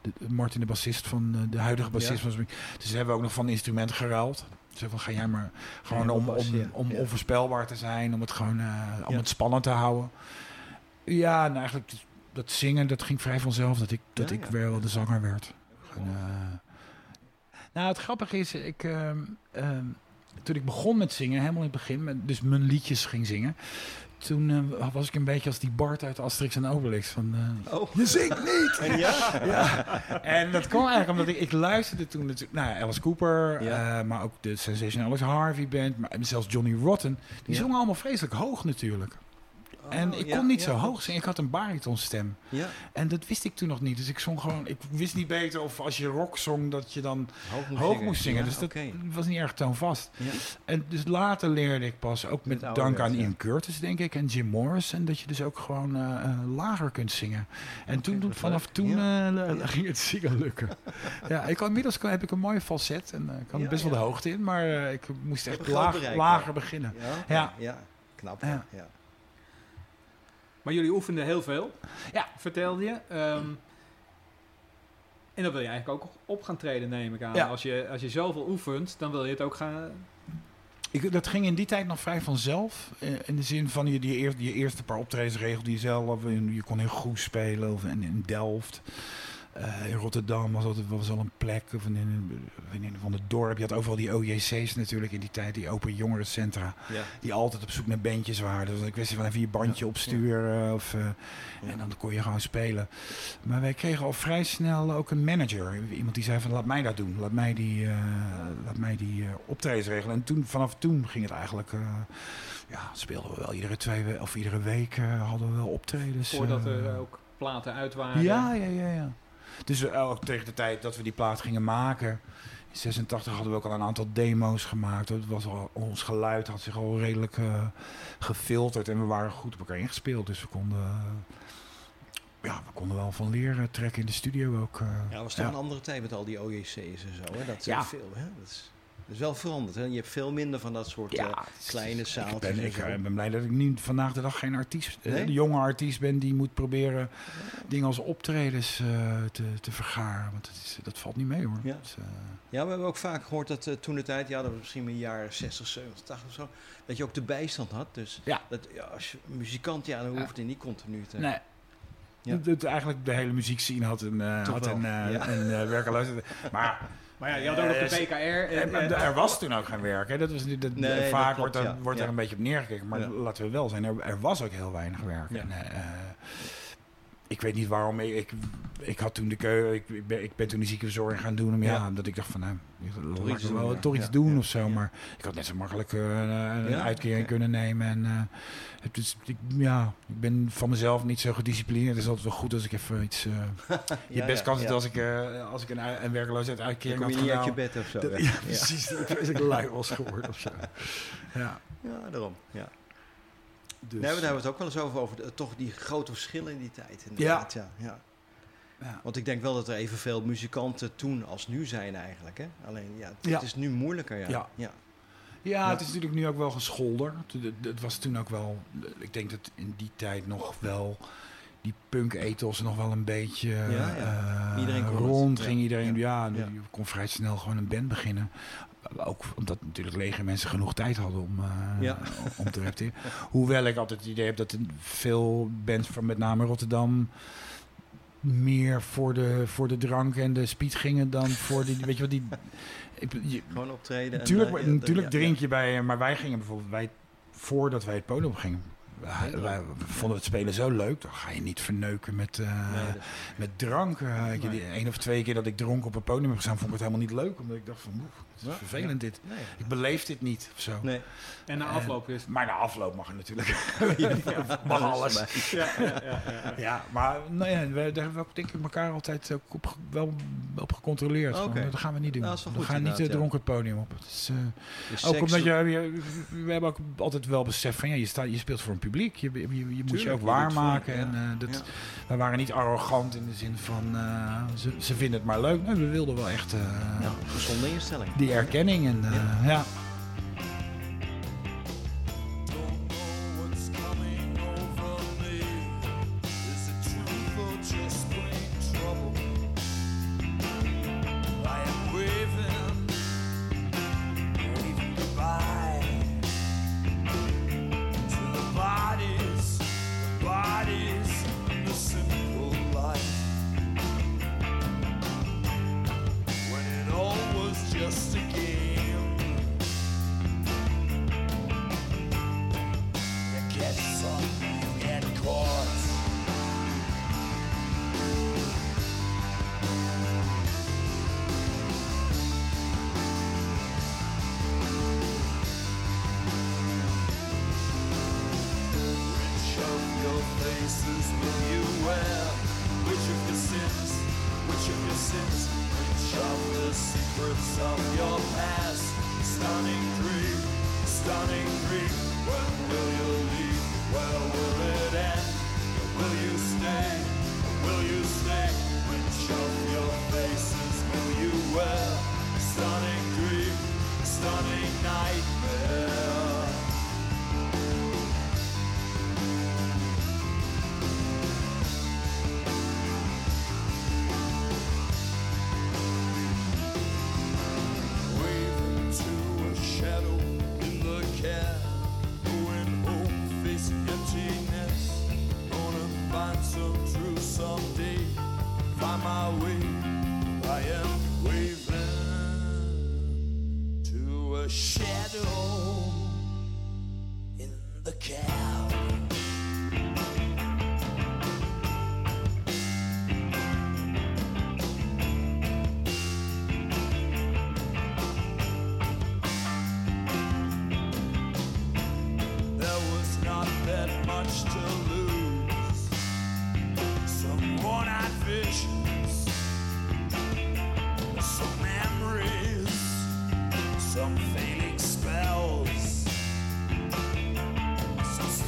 De, Martin, de bassist van eh, de huidige bassist. Ja. Was, dus hebben we ook nog van instrument geruild. Zo van, ga jij maar gewoon Ja, om, om, ja. om Ja. onvoorspelbaar te zijn, om het gewoon eh, om het spannend te houden. Ja, en eigenlijk dat zingen, dat ging vrij vanzelf dat ik, dat ik weer wel de zanger werd. Nou, het grappige is, ik, ehm, ehm, toen ik begon met zingen, helemaal in het begin, dus mijn liedjes ging zingen, toen eh, was ik een beetje als die Bart uit Asterix en Obelix. Van, eh, Oh. Je zingt niet! En ja? ja. En dat kwam eigenlijk omdat ik, ik luisterde toen natuurlijk naar Alice Cooper, Ja. eh, maar ook de Sensation Alex Harvey Band, maar zelfs Johnny Rotten. Die zongen allemaal vreselijk hoog natuurlijk. En Oh, ik ja, kon niet ja, zo hoog zingen. Ik had een baritonstem. Ja, En dat wist ik toen nog niet. Dus ik zong gewoon... Ik wist niet beter of als je rock zong dat je dan hoog moest hoog zingen. moest zingen. Ja, dus dat was niet erg toonvast. Ja. En dus later leerde ik pas, ook met Met dank aan. Ian Curtis denk ik en Jim Morris. En dat je dus ook gewoon eh, eh, lager kunt zingen. En toen, vanaf leuk. toen eh, ging het zingen lukken. ja, ik, kan- inmiddels kan- heb ik een mooie falset. En ik kan best wel de hoogte in. Maar ik moest echt laag, bereik, lager beginnen. Ja, Ja. ja. knap. Ja. Maar jullie oefenden heel veel. Ja. Vertelde je. Ehm, en dan wil je eigenlijk ook op gaan treden, neem ik aan. Ja. Als, je, als je zoveel oefent, dan wil je het ook gaan... Ik, dat ging in die tijd nog vrij vanzelf. eh, In de zin van je, die, eer, die eerste paar optredens regelde je zelf. En Je kon in Goes spelen of in, in Delft. Eh, in Rotterdam was altijd was al een plek. Of in, een van het dorp. Je had overal die OJC's natuurlijk in die tijd. Die open jongerencentra. Ja. Die altijd op zoek naar bandjes waren. Dus ik wist van even je bandje Ja, opsturen. Of, eh, En dan kon je gewoon spelen. Maar wij kregen al vrij snel ook een manager. Iemand die zei van laat mij dat doen. Laat mij die, eh laat mij die optredens regelen. En toen, vanaf toen ging het eigenlijk... eh, ja, speelden we wel iedere twee we- of iedere week eh, hadden we wel optredens. Voordat er ook platen uit waren. Ja, ja, ja, ja. Dus eh, ook tegen de tijd dat we die plaat gingen maken. In 86 hadden we ook al een aantal demo's gemaakt. Het was al, ons geluid had zich al redelijk eh, gefilterd. En we waren goed op elkaar ingespeeld. Dus we konden, eh, ja, we konden wel van leren trekken in de studio ook. eh. Ja, dat was toch Ja. een andere tijd met al die OJC's en zo. Hè? Dat is Ja. veel, hè? Dat is, is wel veranderd. Hè? Je hebt veel minder van dat soort Ja, eh, kleine Ik zaaltjes ben, ik zo. eh, ben blij dat ik nu vandaag de dag geen artiest, eh, Nee? de jonge artiest ben die moet proberen dingen als optredens eh, te, te vergaren. Want dat, is, dat valt niet mee hoor. Ja. Dus, eh, Ja, we hebben ook vaak gehoord dat toen de tijd, ja, dat was misschien in de jaren 60, 70, 80 of zo, dat je ook de bijstand had. Dus Ja. dat, ja, als je een muzikant, ja, dan hoeft hij niet continu te... nee. Ja. Dat, dat eigenlijk de hele muziekscene had een, had een, eh ja. een eh, werkeloosheid. Maar Maar ja, je had ook nog de Eh, BKR. En, En, en- er was toen ook geen werk. Hè. Dat was, dat, Nee, dat vaak klopt, wordt, er, ja. wordt er Ja. een beetje op neergekeken. Maar Ja. laten we wel zijn, er, er was ook heel weinig werk. Ja. En, eh, ik weet niet waarom. Ik, ik, ik had toen de keuze. Ik, ik, ben, ik ben toen de ziekenverzorging gaan doen. Om, ja, Ja. omdat ik dacht van nou, Toch iets ik wel ja. toch iets doen Ja. of zo. Maar ik had net zo makkelijk eh, een, uitkering kunnen nemen. En eh, het is, ik, ja, ik ben van mezelf niet zo gedisciplineerd. Het is altijd wel goed als ik even iets. eh, je Ja, best ja, kan het als ik, eh, als ik een, een werkloosheid Dan uitkering kom had je niet uit je bed of zo. Dat- ja, precies. Ik was ik lui was geworden of zo. Ja. Ja, daarom. Ja. Dus, nee, daar hebben we het ook wel eens over, over de- toch die grote verschillen in die tijd. Inderdaad, ja. Ja, ja. Want ik denk wel dat er evenveel muzikanten toen als nu zijn eigenlijk. Hè? Alleen, ja, het Ja. is nu moeilijker. Ja. Ja. Ja. Ja, het is natuurlijk nu ook wel gescholder. Het- was toen ook wel, ik denk dat in die tijd nog wel die punk-ethos nog wel een beetje Ja, ja. eh, Iedereen het. rond Ja. ging. Iedereen, ja, Ja. je kon vrij snel gewoon een band beginnen. Ook omdat natuurlijk lege mensen genoeg tijd hadden om, Ja. om te repeteren. Hoewel ik altijd het idee heb dat er veel bands van met name Rotterdam meer voor de, voor de drank en de speed gingen dan voor die, weet je wat, die... Ik, je, Gewoon optreden. en, Natuurlijk, eh, natuurlijk ja, drink je bij, eh, maar wij gingen bijvoorbeeld, wij, voordat wij het podium gingen, wij, wij vonden het spelen zo leuk, dan ga je niet verneuken met, eh. Nee, met drank. Ik- Nee. die Eén of twee keer dat ik dronken op het podium heb gestaan, vond ik het helemaal niet leuk, omdat ik dacht van, is Ja. vervelend dit. nee. Ik beleef dit niet, of zo. nee. en na afloop is Maar na afloop mag het natuurlijk. mag alles. ja, ja, ja, ja. Ja, maar nou ja, we, daar hebben we ook denk ik elkaar altijd ook op, wel op gecontroleerd. Oké. Gewoon, dat gaan we niet doen. Nou, we goed gaan niet uh, ja. dronken het podium op. Het is, eh, Dus ook omdat je, je- we hebben ook altijd wel beseft van ja, je, staat, je speelt voor een publiek. Je, je, je, je moet je Tuurlijk, ook je waarmaken. En, ja. eh, dat, Ja. We waren niet arrogant in de zin van eh, ze, ze vinden het maar leuk. Nee, we wilden wel echt eh, Ja, gezonde instelling. die erkenning. En, eh, ja.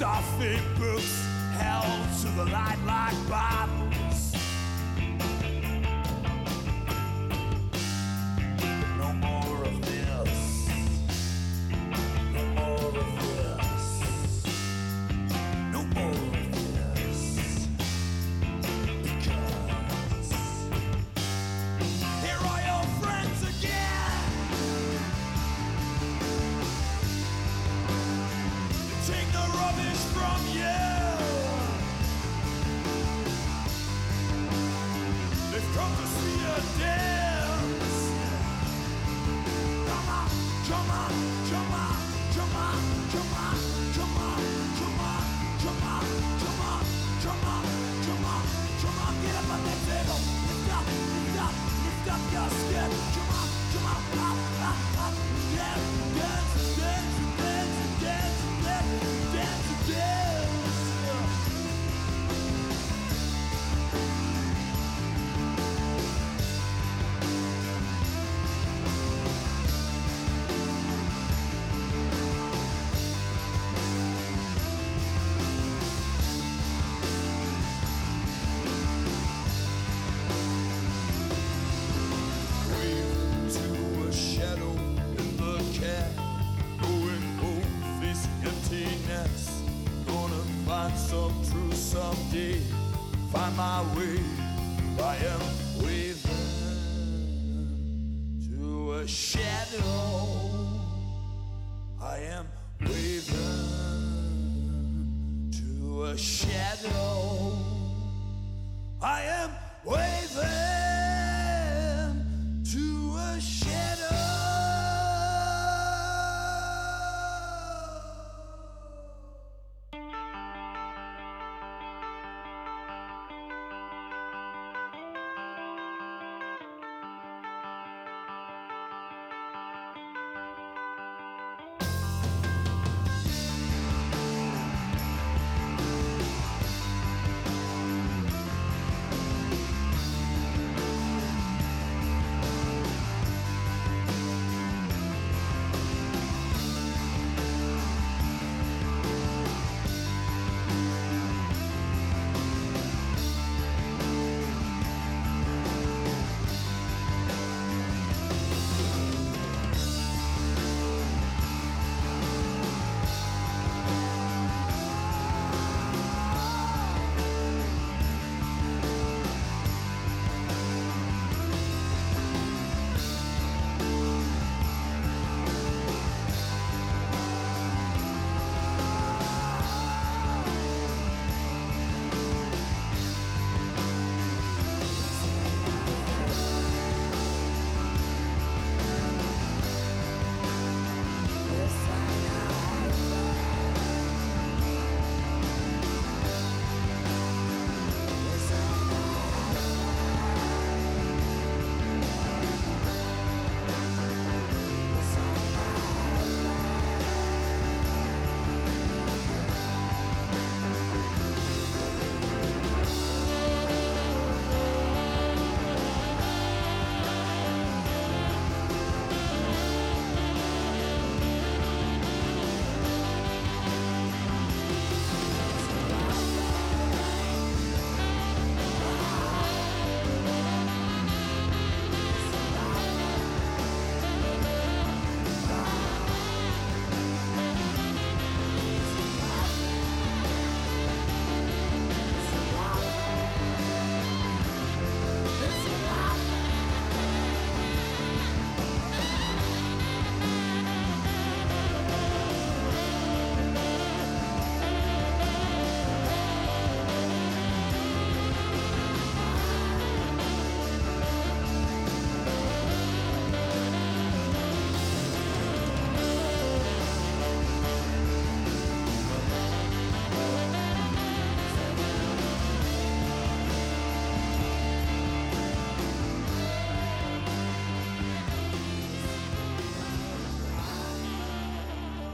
Stuffy books held to the light like Bibles.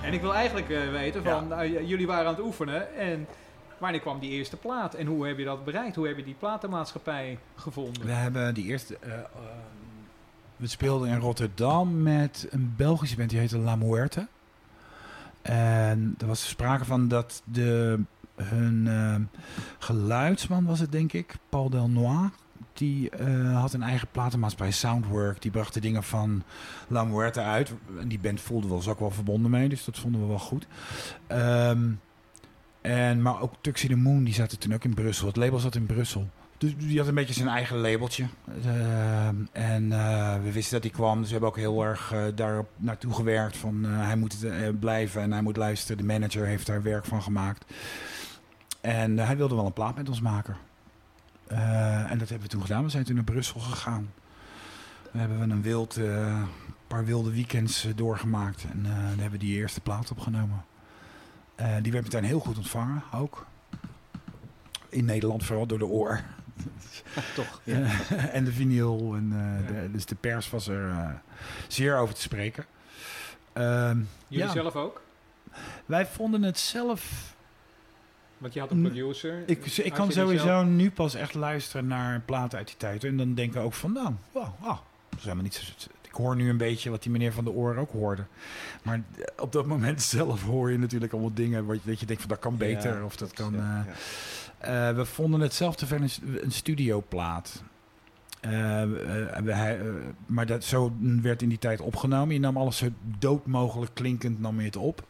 En ik wil eigenlijk eh, weten van, nou, jullie waren aan het oefenen en wanneer kwam die eerste plaat? En hoe heb je dat bereikt? Hoe heb je die platenmaatschappij gevonden? We hebben die eerste... eh, ehm, we speelden in Rotterdam met een Belgische band, die heette La Muerte. En er was sprake van dat de, hun ehm, geluidsman was het, denk ik, Paul Delnois. Die eh, had een eigen platenmaatschappij, Soundwork. Die bracht de dingen van La Muerte uit. En die band voelden we ons ook wel verbonden mee, dus dat vonden we wel goed. Ehm, en, maar ook Tuxedo Moon, die zaten toen ook in Brussel. Het label zat in Brussel. Dus die had een beetje zijn eigen labeltje. Ehm, en eh, we wisten dat hij kwam, dus we hebben ook heel erg eh, daar naartoe gewerkt. Van hij moet blijven en hij moet luisteren. De manager heeft daar werk van gemaakt. En hij wilde wel een plaat met ons maken. Eh, en dat hebben we toen gedaan. We zijn toen naar Brussel gegaan. We hebben een wild, eh, paar wilde weekends eh, doorgemaakt. En daar hebben we die eerste plaat opgenomen. Die werd meteen heel goed ontvangen, ook. In Nederland, vooral door de oor. Toch? Ja. En de vinyl. En, de- dus de pers was er zeer over te spreken. Ehm, Jullie ja, zelf ook? wij vonden het zelf... Want je had een producer. Ik, ik kan sowieso zelf- nu pas echt luisteren naar platen uit die tijd. En dan denken ook van, nou, wow, wow, dat is helemaal niet zo... Ik hoor nu een beetje wat die meneer van de Oor ook hoorde. Maar eh, op dat moment zelf hoor je natuurlijk allemaal dingen... Wat je, dat je denkt van, dat kan beter. Ja, of dat kan... ja, eh, ja. Eh, we vonden het zelf te ver een, st- een studioplaat. Maar dat, zo werd in die tijd opgenomen. Je nam alles zo dood mogelijk klinkend nam je het op.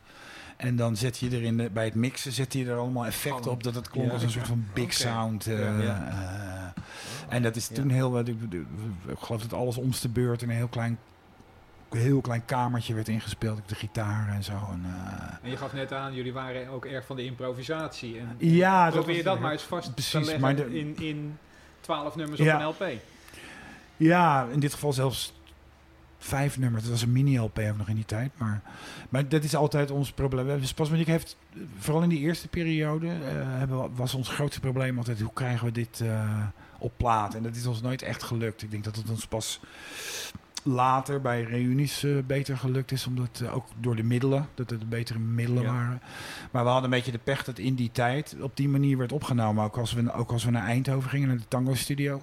En dan zet je er in de, bij het mixen zet je er allemaal effecten op dat het klonk Ja. als een soort van big sound. eh, Ja, ja. eh, en dat is toen heel, wat ik, geloof dat alles om de beurt in een heel klein, heel klein kamertje werd ingespeeld. De gitaar en zo. En, eh, En je gaf net aan, jullie waren ook erg van de improvisatie. En ja, dat probeer je dat maar eens vast te Precies, leggen maar de- in, in 12 nummers op een LP. Ja, in dit geval zelfs vijf nummers. Dat was een mini-LP nog in die tijd. Maar, maar dat is altijd ons probleem. We hebben- Spasmodiek heeft, vooral in die eerste periode, hebben, we- was ons grootste probleem altijd... hoe krijgen we dit eh, op plaat? En dat is ons nooit echt gelukt. Ik denk dat het ons pas later bij reunies eh, beter gelukt is. Omdat ook door de middelen, dat het betere middelen Ja. waren. Maar we hadden een beetje de pech dat in die tijd op die manier werd opgenomen. Ook als we, ook als we naar Eindhoven gingen, naar de Tango Studio.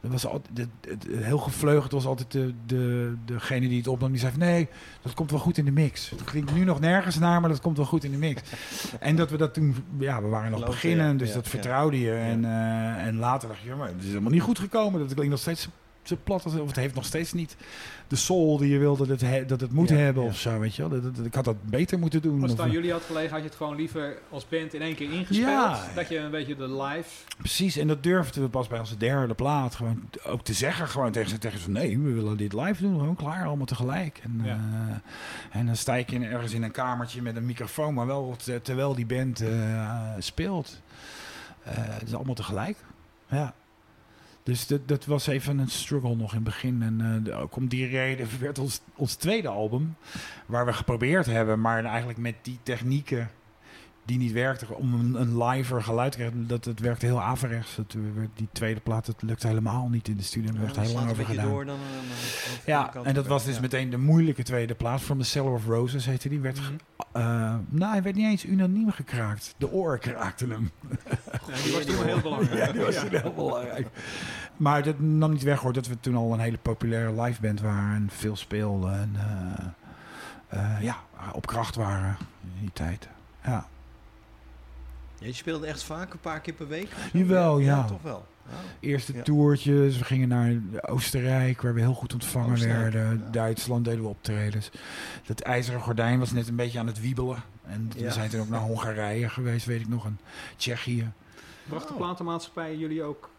Dat was altijd, heel gevleugeld was altijd de, de, degene die het opnam. Die zei van nee, dat komt wel goed in de mix. Het klinkt nu nog nergens naar, maar dat komt wel goed in de mix. en dat we dat toen, ja, we waren nog beginnen, dus ja, dat vertrouwde je. En, eh, en later dacht je, ja, maar het is helemaal niet goed gekomen. Dat klinkt nog steeds zo plat, als, of het heeft nog steeds niet de soul die je wilde dat het, he- dat het moet Ja, hebben ja. of zo, weet je wel. Dat, dat- ik had dat beter moeten doen. Als het aan jullie had gelegen, had je het gewoon liever als band in één keer ingespeeld. Ja. Dat je een beetje de live... Precies, en dat durfden we pas bij onze derde plaat gewoon ook te zeggen. Gewoon tegen ze tegen ze van nee, we willen dit live doen. Gewoon klaar, allemaal tegelijk. En, Ja. eh, en dan sta ik in, ergens in een kamertje met een microfoon, maar wel te- terwijl die band eh, speelt. Eh, Het is allemaal tegelijk. Ja. Dus dat, dat was even een struggle nog in het begin. En eh, ook om die reden werd ons, ons tweede album, waar we geprobeerd hebben, maar eigenlijk met die technieken die niet werkten, om een, een liver geluid te krijgen, dat, dat werkte heel averechts. Dat, eh, werd- die tweede plaat, dat lukte helemaal niet in de studio. Daar werd Ja, heel lang over gedaan. door dan, eh, Ja, en dat was dus Ja. meteen de moeilijke tweede plaat. From the Cellar of Roses heette die. Werd, eh, nou, hij werd niet eens unaniem gekraakt. De oren kraakten hem. Ja, die was toen heel belangrijk. Ja, die was toen heel belangrijk. Maar dat nam niet weg hoor, dat we toen al een hele populaire liveband waren en veel speelden. En eh, eh, ja, op kracht waren in die tijd. Ja. Ja, je speelde echt vaak, een paar keer per week? Jawel, ja. toch wel. Ja. Eerste Ja. toertjes, we gingen naar Oostenrijk, waar we heel goed ontvangen Oostenrijk, werden. ja. Duitsland deden we optredens. Dat ijzeren gordijn was net een beetje aan het wiebelen. En we Ja. zijn toen ook naar Hongarije geweest, weet ik nog, en Tsjechië. Bracht de Oh. platenmaatschappij jullie ook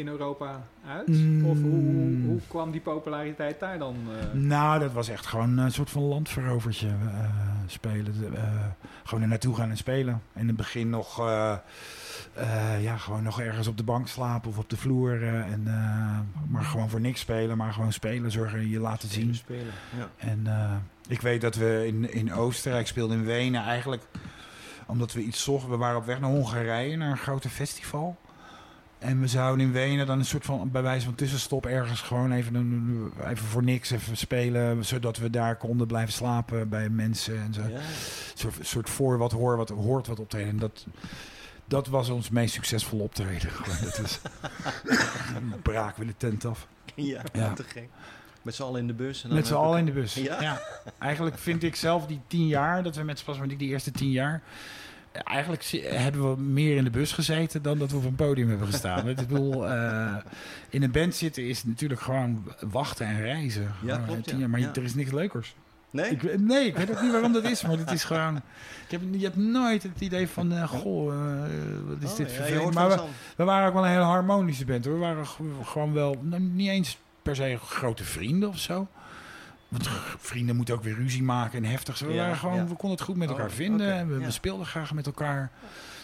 in Europa uit? Mm. Of hoe, hoe, hoe kwam die populariteit daar dan? eh? Nou, dat was echt gewoon een soort van landverovertje eh, spelen. Eh, gewoon er naartoe gaan en spelen. In het begin nog, eh, eh, ja, gewoon nog ergens op de bank slapen of op de vloer. eh, en, eh, maar gewoon voor niks spelen, maar gewoon spelen, zorgen je laten zien. Spelen. Ja. En eh, ik weet dat we in, in Oostenrijk speelden in Wenen eigenlijk omdat we iets zochten. We waren op weg naar Hongarije, naar een grote festival. En we zouden in Wenen dan een soort van, bij wijze van tussenstop ergens gewoon even, een, even voor niks even spelen. Zodat we daar konden blijven slapen bij mensen en zo. Ja. Een soort, soort voor wat hoor, wat hoort wat optreden. En dat, dat was ons meest succesvolle optreden. Dat is, braken we de tent af. Ja, Ja. te gek. Met z'n allen in de bus. en dan Met z'n allen in de bus. Ja? Ja. Eigenlijk vind ik zelf die tien jaar, dat we met Spasmodiek die eerste tien jaar... Eigenlijk hebben we meer in de bus gezeten dan dat we op een podium hebben gestaan. ik bedoel, eh, in een band zitten is natuurlijk gewoon wachten en reizen. Klopt, ja. jaar, maar Ja. er is niks leukers. Nee? Ik, weet- nee, ik weet ook niet waarom dat is, maar het is gewoon... Ik heb, je hebt nooit het idee van, eh, goh, eh, wat is Oh, dit vervelend. Maar we, waren ook wel een hele harmonische band hoor. We waren gewoon wel, nou, niet eens per se grote vrienden of zo. Want g- vrienden moeten ook weer ruzie maken en heftig. We, Ja, waren gewoon, ja. we konden het goed met Oh, elkaar vinden. En we, ja. we speelden graag met elkaar.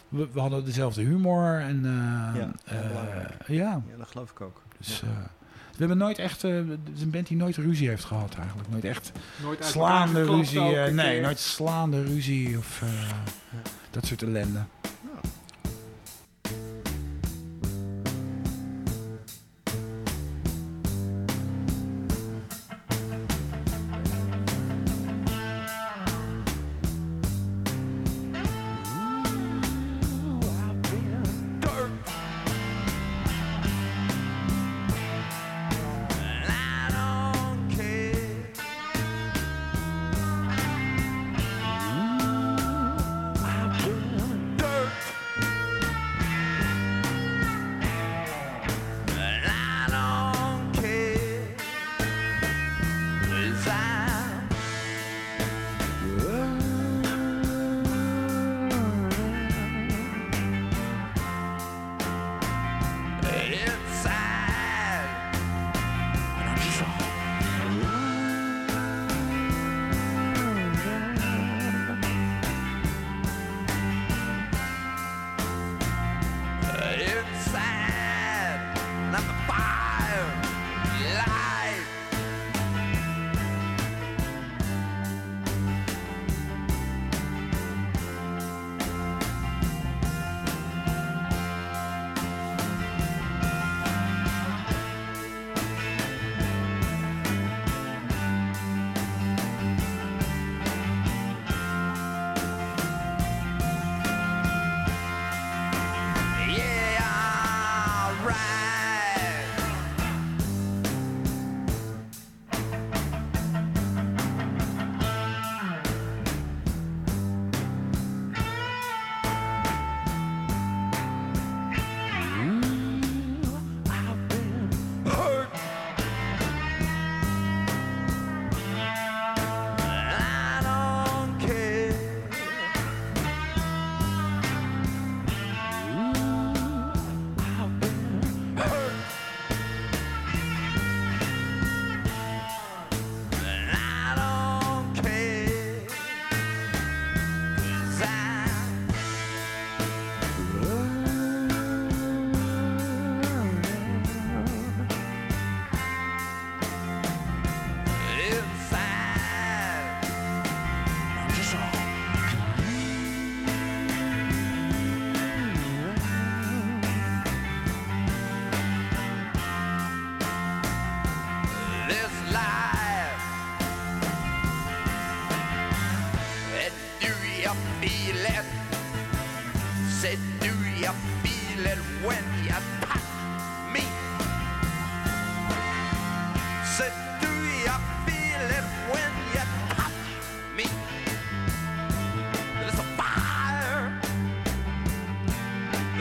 We, we hadden dezelfde humor. En, eh, eh, ja, Ja, dat geloof ik ook. dus, eh, we hebben nooit echt, eh, het is een band die nooit ruzie heeft gehad eigenlijk. Nooit echt Nooit slaande ruzie. eh, nee, keer? nooit slaande ruzie of eh, dat soort ellende.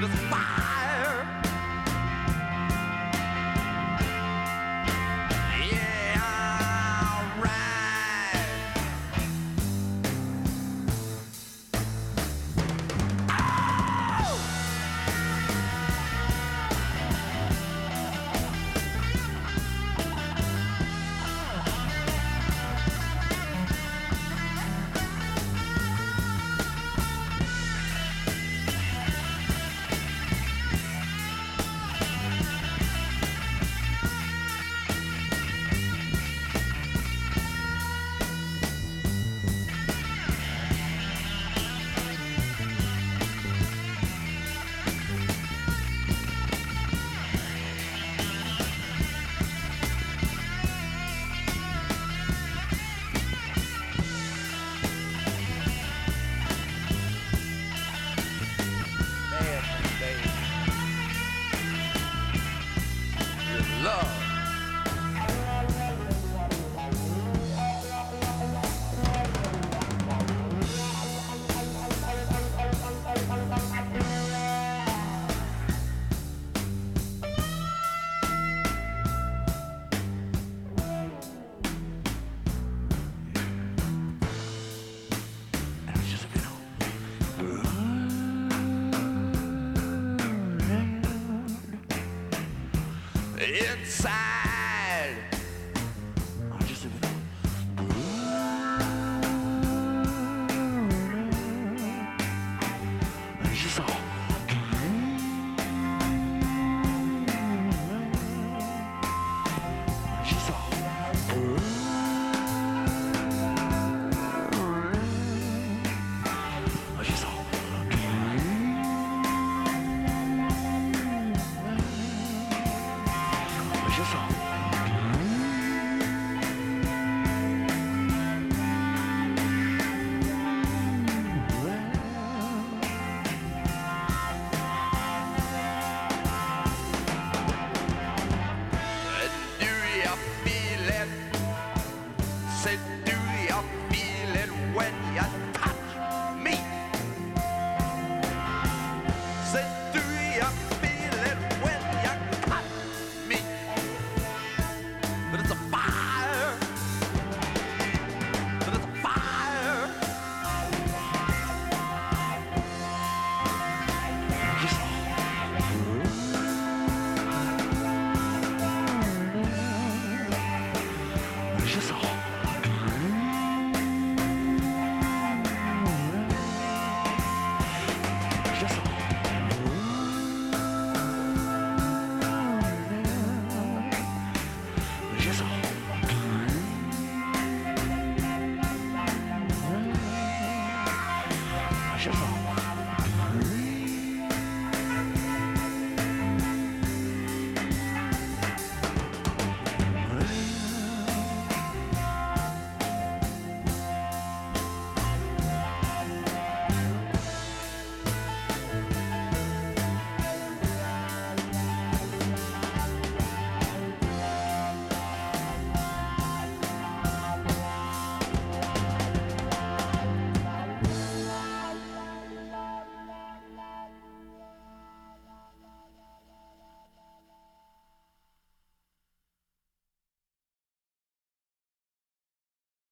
A fire.